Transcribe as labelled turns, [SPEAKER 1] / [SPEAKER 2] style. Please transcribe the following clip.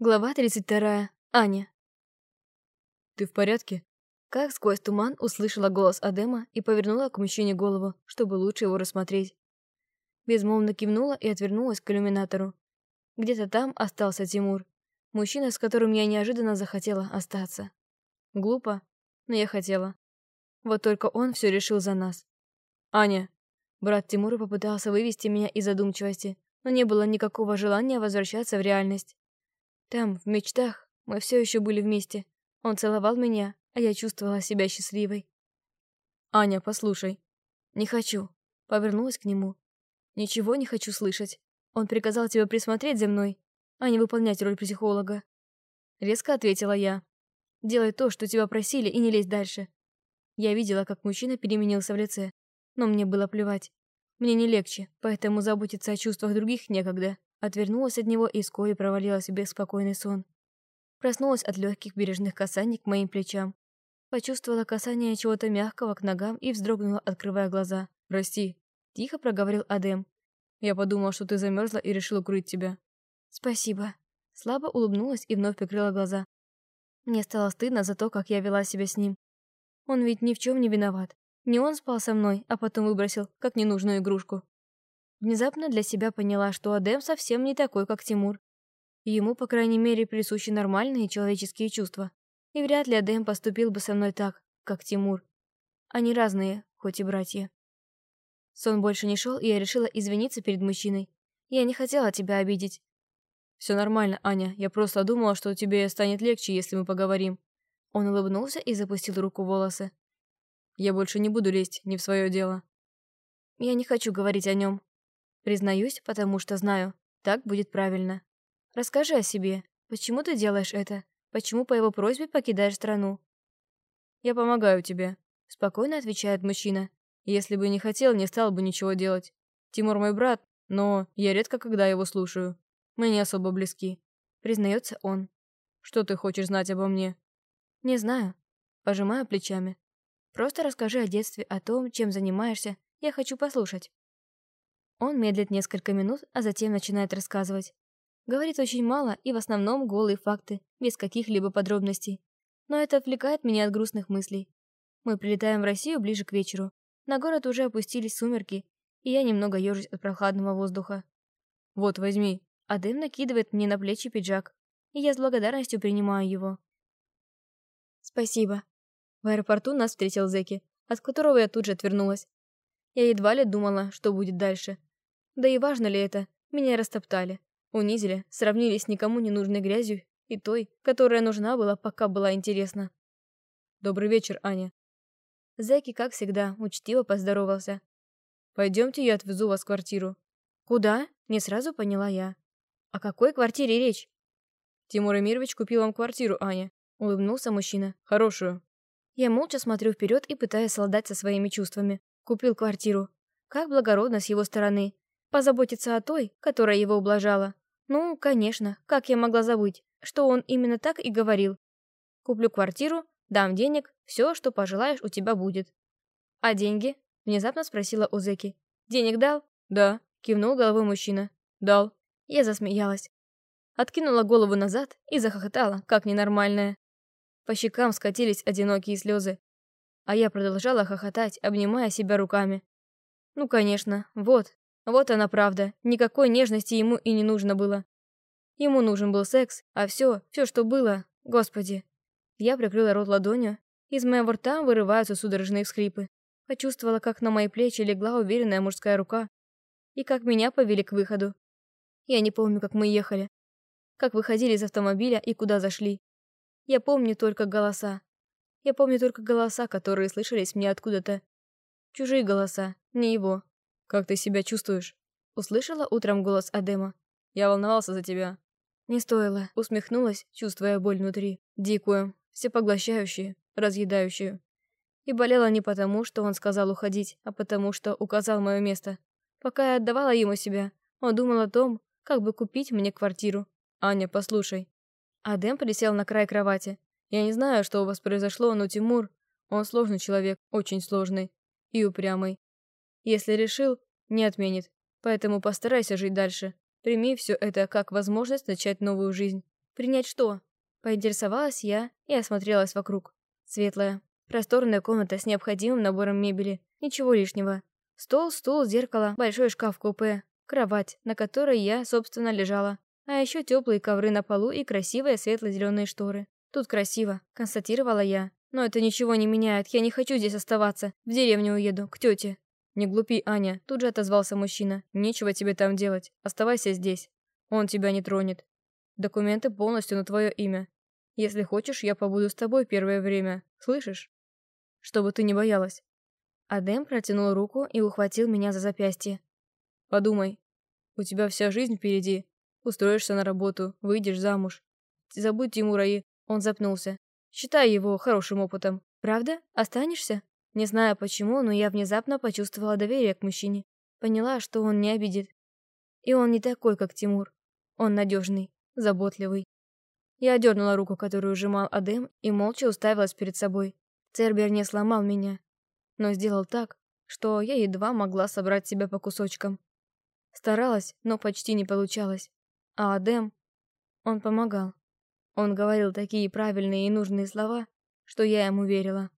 [SPEAKER 1] Глава 32. Аня.
[SPEAKER 2] «Ты в порядке?»
[SPEAKER 1] Как сквозь туман услышала голос Адема и повернула к мужчине голову, чтобы лучше его рассмотреть. Безмолвно кивнула и отвернулась к иллюминатору. Где-то там остался Тимур, мужчина, с которым я неожиданно захотела остаться. Глупо, но я хотела. Вот только он все решил за нас. «Аня!» Брат Тимура попытался вывести меня из задумчивости, но не было никакого желания возвращаться в реальность. Там, в мечтах, мы все еще были вместе. Он целовал меня, а я чувствовала себя счастливой.
[SPEAKER 2] «Аня, послушай».
[SPEAKER 1] «Не хочу». Повернулась к нему. «Ничего не хочу слышать. Он приказал тебе присмотреть за мной, а не выполнять роль психолога». Резко ответила я. «Делай то, что тебя просили, и не лезь дальше». Я видела, как мужчина переменился в лице, но мне было плевать. Мне не легче, поэтому заботиться о чувствах других некогда. Отвернулась от него и вскоре провалилась в беспокойный сон. Проснулась от легких бережных касаний к моим плечам. Почувствовала касание чего-то мягкого к ногам и вздрогнула, открывая глаза.
[SPEAKER 2] «Прости», —
[SPEAKER 1] тихо проговорил Адем.
[SPEAKER 2] «Я подумал, что ты замерзла и решил укрыть тебя».
[SPEAKER 1] «Спасибо». Слабо улыбнулась и вновь прикрыла глаза. Мне стало стыдно за то, как я вела себя с ним. Он ведь ни в чем не виноват. Не он спал со мной, а потом выбросил, как ненужную игрушку. Внезапно для себя поняла, что Адем совсем не такой, как Тимур. Ему, по крайней мере, присущи нормальные человеческие чувства. И вряд ли Адем поступил бы со мной так, как Тимур. Они разные, хоть и братья. Сон больше не шел, и я решила извиниться перед мужчиной. Я не хотела тебя обидеть.
[SPEAKER 2] Все нормально, Аня. Я просто думала, что тебе станет легче, если мы поговорим.
[SPEAKER 1] Он улыбнулся и запустил руку в волосы.
[SPEAKER 2] Я больше не буду лезть не в свое дело.
[SPEAKER 1] Я не хочу говорить о нем. Признаюсь, потому что знаю, так будет правильно. Расскажи о себе. Почему ты делаешь это? Почему по его просьбе покидаешь страну?
[SPEAKER 2] Я помогаю тебе, спокойно отвечает мужчина. Если бы не хотел, не стал бы ничего делать. Тимур мой брат, но я редко когда его слушаю. Мы не особо близки.
[SPEAKER 1] Признается он.
[SPEAKER 2] Что ты хочешь знать обо мне?
[SPEAKER 1] Не знаю. Пожимаю плечами. Просто расскажи о детстве, о том, чем занимаешься. Я хочу послушать. Он медлит несколько минут, а затем начинает рассказывать. Говорит очень мало и в основном голые факты, без каких-либо подробностей. Но это отвлекает меня от грустных мыслей. Мы прилетаем в Россию ближе к вечеру. На город уже опустились сумерки, и я немного ежусь от прохладного воздуха.
[SPEAKER 2] «Вот, возьми».
[SPEAKER 1] Адем накидывает мне на плечи пиджак, и я с благодарностью принимаю его. «Спасибо». В аэропорту нас встретил Зеки, от которого я тут же отвернулась. Я едва ли думала, что будет дальше. Да и важно ли это? Меня растоптали, унизили, сравнили с никому не нужной грязью и той, которая нужна была, пока была интересна.
[SPEAKER 2] «Добрый вечер, Аня».
[SPEAKER 1] Зэки, как всегда, учтиво поздоровался.
[SPEAKER 2] «Пойдемте, я отвезу вас в квартиру».
[SPEAKER 1] «Куда?» — не сразу поняла я. «О какой квартире речь?»
[SPEAKER 2] «Тимур Эмирович купил вам квартиру, Аня», — улыбнулся мужчина. «Хорошую».
[SPEAKER 1] Я молча смотрю вперед и пытаюсь солдать со своими чувствами. Купил квартиру. Как благородно с его стороны. Позаботиться о той, которая его ублажала. Ну, конечно, как я могла забыть, что он именно так и говорил. Куплю квартиру, дам денег, все, что пожелаешь, у тебя будет. А деньги? Внезапно спросила у Зеки. Денег дал?
[SPEAKER 2] Да,
[SPEAKER 1] кивнул головой мужчина.
[SPEAKER 2] Дал.
[SPEAKER 1] Я засмеялась. Откинула голову назад и захохотала, как ненормальная. По щекам скатились одинокие слезы. А я продолжала хохотать, обнимая себя руками. Ну, конечно, вот, вот она правда. Никакой нежности ему и не нужно было. Ему нужен был секс, а все, все, что было, господи. Я прикрыла рот ладонью, из моего рта вырываются судорожные всхлипы. Почувствовала, как на мои плечи легла уверенная мужская рука, и как меня повели к выходу. Я не помню, как мы ехали, как выходили из автомобиля и куда зашли. Я помню только голоса. Я помню только голоса, которые слышались мне откуда-то. Чужие голоса, не его.
[SPEAKER 2] «Как ты себя чувствуешь?»
[SPEAKER 1] Услышала утром голос Адема.
[SPEAKER 2] «Я волновался за тебя».
[SPEAKER 1] «Не стоило», усмехнулась, чувствуя боль внутри. Дикую, всепоглощающую, разъедающую. И болела не потому, что он сказал уходить, а потому, что указал мое место. Пока я отдавала ему себя, он думал о том, как бы купить мне квартиру.
[SPEAKER 2] «Аня, послушай».
[SPEAKER 1] Адем присел на край кровати.
[SPEAKER 2] «Я не знаю, что у вас произошло, но Тимур... Он сложный человек, очень сложный. И упрямый. Если решил, не отменит. Поэтому постарайся жить дальше. Прими все это как возможность начать новую жизнь.
[SPEAKER 1] «Принять что?» Поинтересовалась я и осмотрелась вокруг. Светлая, просторная комната с необходимым набором мебели. Ничего лишнего. Стол, стул, зеркало, большой шкаф-купе, кровать, на которой я, собственно, лежала. А еще теплые ковры на полу и красивые светло-зеленые шторы. Тут красиво, констатировала я. Но это ничего не меняет, я не хочу здесь оставаться. В деревню уеду, к тете. Не глупи, Аня, тут же отозвался мужчина. Нечего тебе там делать, оставайся здесь. Он тебя не тронет. Документы полностью на твое имя. Если хочешь, я побуду с тобой первое время. Слышишь? Чтобы ты не боялась. Адем протянул руку и ухватил меня за запястье. «Подумай. У тебя вся жизнь впереди. Устроишься на работу, выйдешь замуж. Забудь Тимура и...» Он запнулся. «Считай его хорошим опытом. Правда? Останешься?» Не знаю почему, но я внезапно почувствовала доверие к мужчине. Поняла, что он не обидит. И он не такой, как Тимур. Он надежный, заботливый. Я дернула руку, которую сжимал Адем, и молча уставилась перед собой. Цербер не сломал меня, но сделал так, что я едва могла собрать себя по кусочкам. Старалась, но почти не получалось. А Адем, он помогал. Он говорил такие правильные и нужные слова, что я ему верила.